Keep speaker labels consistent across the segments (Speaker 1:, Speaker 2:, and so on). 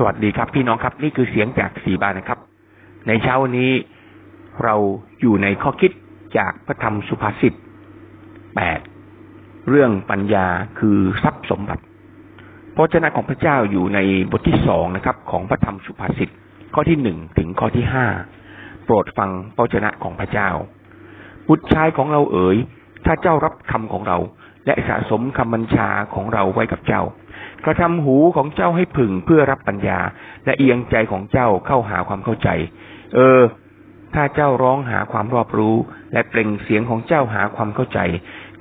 Speaker 1: สวัสดีครับพี่น้องครับ นี่คือเสียงจากสีบานนะครับ ในเช้านี้เราอยู่ในข้อคิดจากพระธรรมสุภาษิตแปดเรื่องปัญญาคือทรัพย์สมบัติพระเจ้าของพระเจ้าอยู่ในบทที่สองนะครับ ของพระธรรมสุภาษิตข้อที่หนึ่งถึงข้อที่ห้าโปรดฟังพระเจ้าของพระเจ้าบุตรชายของเราเอ๋ยถ้าเจ้ารับคำของเรา และสะสมคำบัญชาของเราไว้กับเจ้า กระทำหูของเจ้าให้ผึ่งเพื่อรับปัญญา และเอียงใจของเจ้าเข้าหาความเข้าใจ เออ ถ้าเจ้าร้องหาความรอบรู้ และเปล่งเสียงของเจ้าหาความเข้าใจ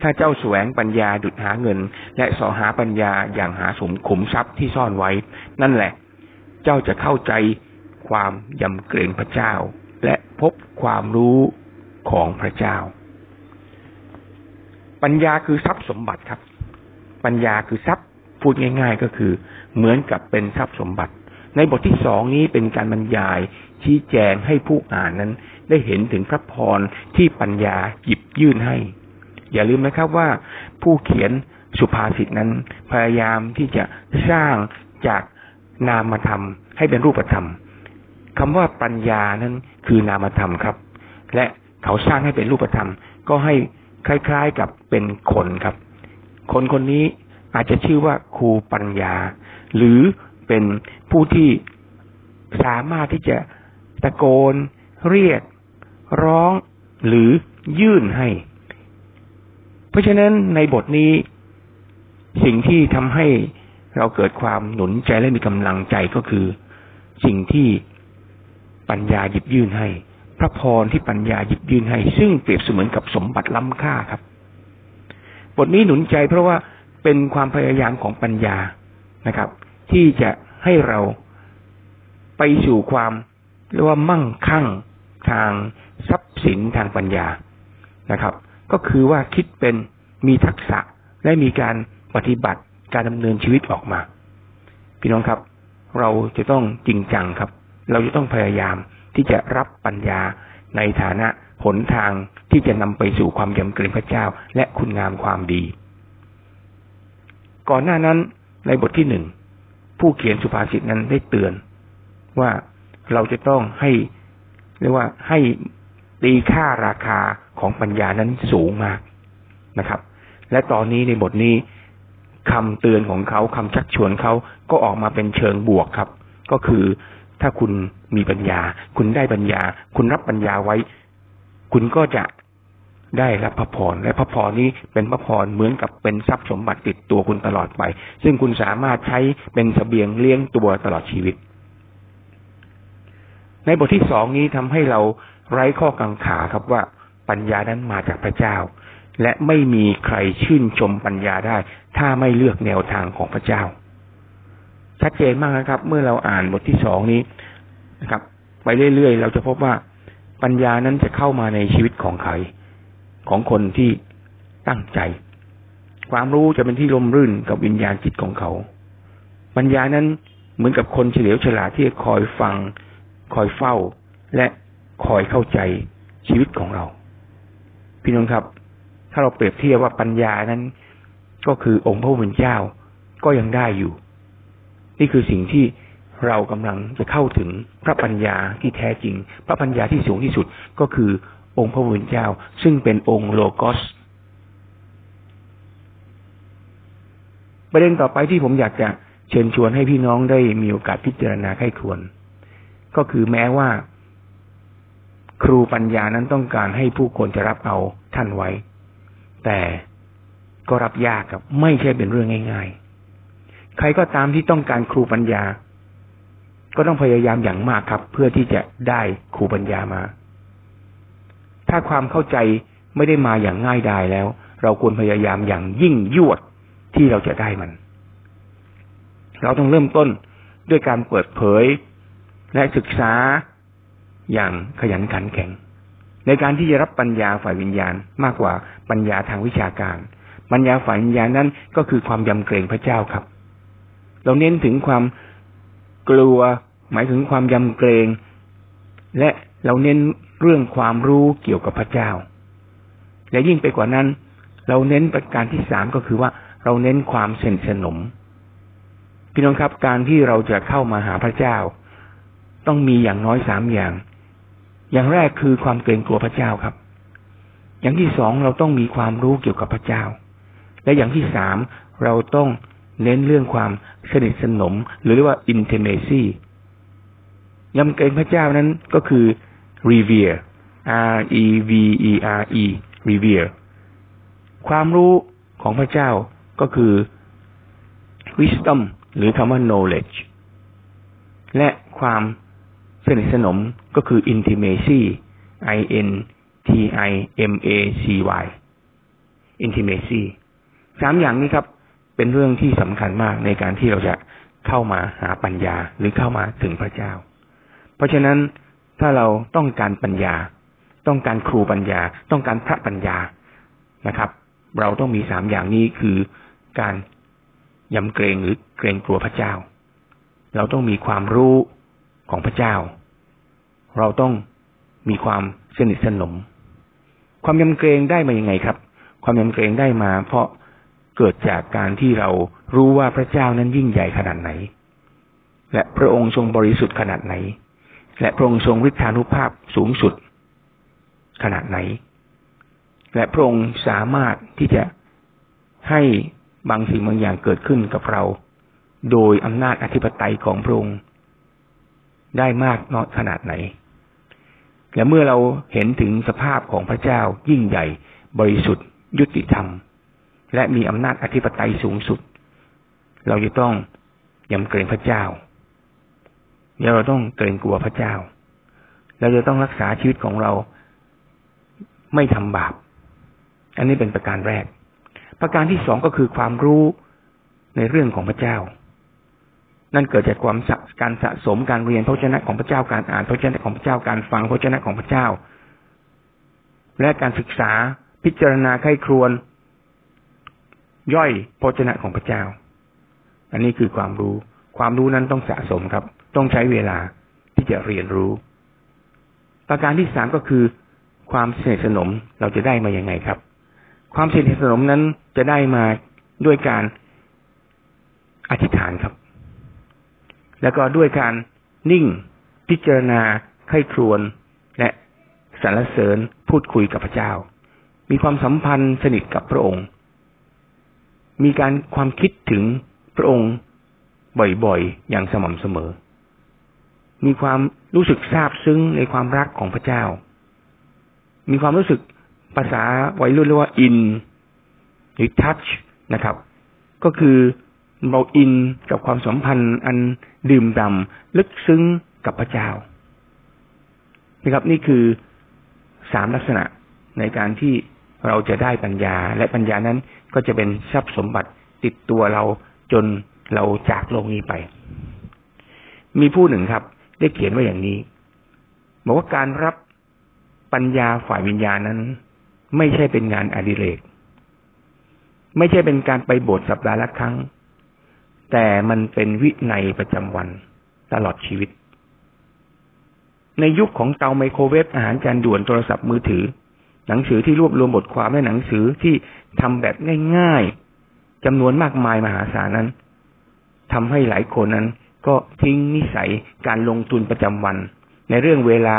Speaker 1: ถ้าเจ้าแสวงปัญญาดุดหาเงิน และสอหาปัญญาอย่างหาสมขุมทรัพย์ที่ซ่อนไว้ นั่นแหละ เจ้าจะเข้าใจความยำเกรงพระเจ้า และพบความรู้ของพระเจ้า ปัญญาคือทรัพย์สมบัติครับ ปัญญาคือทรัพย์ พูดง่าย ๆ ก็คือ เหมือนกับเป็นทรัพย์สมบัติ ในบทที่สองนี้เป็นการบรรยายชี้แจงให้ผู้อ่านนั้น ได้เห็นถึงพระพรที่ปัญญาหยิบยื่นให้ อย่าลืมนะครับว่า ผู้เขียนสุภาษิตนั้น พยายามที่จะสร้างจากนามธรรม ให้เป็นรูปธรรมคำว่าปัญญานั้นคือนามธรรมครับ และเขาสร้างให้เป็นรูปธรรม ก็ให้คล้าย ๆกับเป็นคนครับ คนคนนี้ อาจจะชื่อว่าครูปัญญา หรือเป็นผู้ที่สามารถที่จะตะโกน เรียก ร้อง หรือยื่นให้ เพราะฉะนั้นในบทนี้ สิ่งที่ทำให้เราเกิดความหนุนใจและมีกำลังใจก็คือ สิ่งที่ปัญญาหยิบยื่นให้ พระพรที่ปัญญาหยิบยื่นให้ ซึ่งเปรียบเสมือนกับสมบัติล้ำค่าครับ บทนี้หนุนใจเพราะว่า เป็นความพยายามของปัญญานะครับ ที่จะให้เราไปสู่ความเรียกว่ามั่งคั่งทางทรัพย์สินทางปัญญานะครับ ก็คือว่าคิดเป็นมีทักษะและมีการปฏิบัติการดำเนินชีวิตออกมา พี่น้องครับ เราจะต้องจริงจังครับ เราจะต้องพยายามที่จะรับปัญญาในฐานะหนทางที่จะนำไปสู่ความยำเกรงพระเจ้า และคุณงามความดี ก่อนหน้านั้นในบทที่หนึ่งผู้เขียนสุภาษิตนั้นได้เตือนว่าเราจะต้องให้เรียกว่าให้ตีค่าราคาของปัญญานั้นสูงมากนะครับ และตอนนี้ในบทนี้คำเตือนของเขาคำชักชวนเขาก็ออกมาเป็นเชิงบวกครับ ก็คือถ้าคุณมีปัญญา คุณได้ปัญญา คุณรับปัญญาไว้ คุณก็จะ ได้รับพระพรและพระพรนี้เป็นพระพรเหมือนกับเป็นทรัพย์สมบัติติดตัวคุณตลอดไป ซึ่งคุณสามารถใช้เป็นสเสบียงเลี้ยงตัวตลอดชีวิต ในบทที่สองนี้ทำให้เราไร้ข้อกังขาครับว่าปัญญานั้นมาจากพระเจ้า และไม่มีใครชื่นชมปัญญาได้ ถ้าไม่เลือกแนวทางของพระเจ้า ชัดเจนมากนะครับ เมื่อเราอ่านบทที่สองนี้นะครับ ไปเรื่อยๆเราจะพบว่าปัญญานั้นจะเข้ามาในชีวิตของใคร ของคนที่ตั้งใจ ความรู้จะเป็นที่ลมรื่นกับวิญญาณจิตของเขา ปัญญานั้นเหมือนกับคนเฉลียวฉลาดที่คอยฟัง คอยเฝ้า และคอยเข้าใจชีวิตของเรา พี่น้องครับ ถ้าเราเปรียบเทียบว่าปัญญานั้น ก็คือองค์พระผู้เป็นเจ้าก็ยังได้อยู่ นี่คือสิ่งที่เรากำลังจะเข้าถึงพระปัญญาที่แท้จริง พระปัญญาที่สูงที่สุดก็คือ องค์พระผู้เป็นเจ้า ซึ่งเป็นองค์โลโกสประเด็นต่อไปที่ผมอยากจะเชิญชวนให้พี่น้องได้มีโอกาสพิจารณาให้ควร ก็คือแม้ว่า ครูปัญญานั้นต้องการให้ผู้คนจะรับเอาท่านไว้ แต่ก็รับยากกับ ไม่ใช่เป็นเรื่องง่าย ๆ ใครก็ตามที่ต้องการครูปัญญา ก็ต้องพยายามอย่างมากครับ เพื่อที่จะได้ครูปัญญามา ถ้าความเข้าใจไม่ได้มาอย่างง่ายดายแล้ว เราควรพยายามอย่างยิ่งยวดที่เราจะได้มัน เราต้องเริ่มต้นด้วยการเปิดเผยและศึกษาอย่างขยันขันแข็ง ในการที่จะรับปัญญาฝ่ายวิญญาณมากกว่าปัญญาทางวิชาการ ปัญญาฝ่ายวิญญาณนั้นก็คือความยำเกรงพระเจ้าครับ เราเน้นถึงความกลัวหมายถึงความยำเกรง และเราเน้น เรื่องความรู้เกี่ยวกับพระเจ้า และยิ่งไปกว่านั้น เราเน้นประการที่สามก็คือว่าเราเน้นความสนิทสนม พี่น้องครับการที่เราจะเข้ามาหาพระเจ้า ต้องมีอย่างน้อยสามอย่าง อย่างแรกคือความเกรงกลัวพระเจ้าครับ อย่างที่สองเราต้องมีความรู้เกี่ยวกับพระเจ้า และอย่างที่สามเราต้องเน้นเรื่องความสนิทสนม หรือเรียกว่า intimacy ยำเกรงพระเจ้านั้นก็คือ revere r e v e r e revere ความรู้ของพระเจ้าก็คือ wisdom หรือคำว่า knowledge และความสนิทสนมก็คือ intimacy i n t i m a c y intimacy สามอย่างนี้ครับ เป็นเรื่องที่สำคัญมากในการที่เราจะเข้ามาหาปัญญาหรือเข้ามาถึงพระเจ้า เพราะฉะนั้น ถ้าเราต้องการปัญญา ต้องการครูปัญญา ต้องการพระปัญญานะครับ เราต้องมีสามอย่างนี้คือการยำเกรงหรือเกรงกลัวพระเจ้า เราต้องมีความรู้ของพระเจ้า เราต้องมีความสนิทสนม ความยำเกรงได้มายังไงครับ ความยำเกรงได้มา เพราะเกิดจากการที่เรารู้ว่าพระเจ้านั้นยิ่งใหญ่ขนาดไหน และพระองค์ทรงบริสุทธิ์ขนาดไหน และพระองค์ทรงฤทธานุภาพสูงสุด ขนาดไหน และพระองค์สามารถที่จะให้บางสิ่งบางอย่างเกิดขึ้นกับเรา โดยอำนาจอธิปไตยของพระองค์ได้มากน้อยขนาดไหน และเมื่อเราเห็นถึงสภาพของพระเจ้ายิ่งใหญ่ บริสุทธิ์ ยุติธรรม และมีอำนาจอธิปไตยสูงสุด เราจะต้องยำเกรงพระเจ้า เราต้องเกรงกลัวพระเจ้า เราจะต้องรักษาชีวิตของเราไม่ทำบาป อันนี้เป็นประการแรก ประการที่สองก็คือความรู้ในเรื่องของพระเจ้า นั่นเกิดจากความการสะสมการเรียนพระเจ้าของพระเจ้าการอ่านพระเจ้าของพระเจ้าการฟังพระเจ้าของพระเจ้า และการศึกษาพิจารณาไข้ครวนย่อยพระเจ้าของพระเจ้า อันนี้คือความรู้ ความรู้นั้นต้องสะสมครับ ต้องใช้เวลาที่จะเรียนรู้ ประการที่สามก็คือ ความสนิทสนมเราจะได้มาอย่างไงครับ ความสนิทสนมนั้นจะได้มาด้วยการอธิษฐานครับ แล้วก็ด้วยการนิ่งพิจารณาไข้ครวน และสรรเสริญพูดคุยกับพระเจ้า มีความสัมพันธ์สนิทกับพระองค์ มีการความคิดถึงพระองค์บ่อยๆ อย่างสม่ำเสมอ มีความรู้สึกซาบซึ้งในความรักของพระเจ้า มีความรู้สึกภาษาวัยรุ่นเรียกว่าอินหรือทัชนะครับ ก็คือเราอินกับความสัมพันธ์อันดื่มดำลึกซึ้งกับพระเจ้านะครับ นี่คือสามลักษณะในการที่เราจะได้ปัญญา และปัญญานั้นก็จะเป็นทรัพย์สมบัติติดตัวเราจนเราจากโลกนี้ไป มีผู้หนึ่งครับ ได้เขียนไว้อย่างนี้บอกว่าการรับปัญญาฝ่ายวิญญาณนั้น ไม่ใช่เป็นงานอดิเรก ไม่ใช่เป็นการไปโบสถ์สัปดาห์ละครั้ง แต่มันเป็นวินัยประจำวันตลอดชีวิต ในยุคของเตาไมโครเวฟอาหารจานด่วนโทรศัพท์มือถือ หนังสือที่รวบรวมบทความและหนังสือที่ทำแบบง่ายๆจำนวนมากมายมหาศาลนั้นทำให้หลายคนนั้น ก็ทิ้งนิสัยการลงทุนประจำวัน ในเรื่องเวลา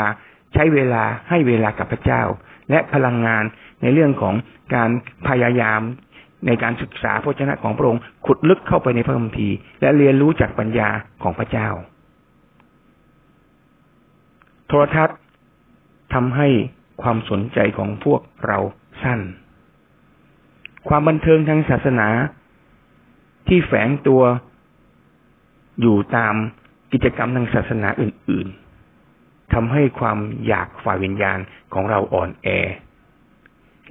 Speaker 1: ใช้เวลาให้เวลากับพระเจ้า และพลังงานในเรื่องของการพยายามในการศึกษาพระเจ้าของพระองค์ขุดลึกเข้าไปในพระคัมภีร์ และเรียนรู้จากปัญญาของพระเจ้า โทรทัศน์ทำให้ความสนใจของพวกเราสั้น ความบันเทิงทางศาสนาที่แฝงตัว อยู่ตามกิจกรรมทางศาสนาอื่น ๆทำให้ความอยากฝ่ายวิญญาณของเราอ่อนแอ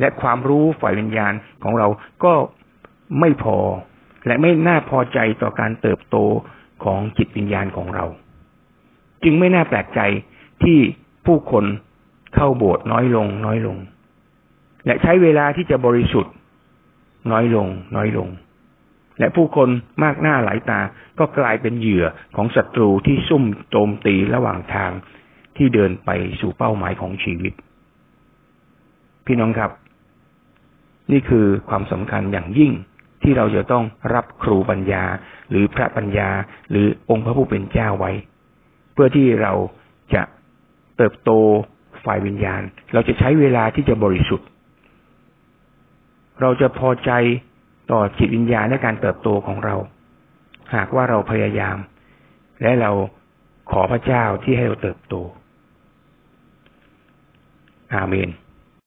Speaker 1: และความรู้ฝ่ายวิญญาณของเราก็ไม่พอ และไม่น่าพอใจต่อการเติบโตของจิตวิญญาณของเรา จึงไม่น่าแปลกใจที่ผู้คนเข้าโบสถ์น้อยลง น้อยลง และใช้เวลาที่จะบริสุทธิ์ น้อยลง น้อยลง และผู้คนมากหน้าหลายตา ก็กลายเป็นเหยื่อของศัตรูที่ซุ่มโจมตีระหว่างทางที่เดินไปสู่เป้าหมายของชีวิต พี่น้องครับ นี่คือความสำคัญอย่างยิ่งที่เราจะต้องรับครูปัญญา หรือพระปัญญา หรือองค์พระผู้เป็นเจ้าไว้ เพื่อที่เราจะเติบโตฝ่ายวิญญาณ เราจะใช้เวลาที่จะบริสุทธิ์ เราจะพอใจต่อจิตวิญญาณในการเติบโตของเรา หากว่าเราพยายาม และเราขอพระเจ้าที่ให้เราเติบโต อาเมน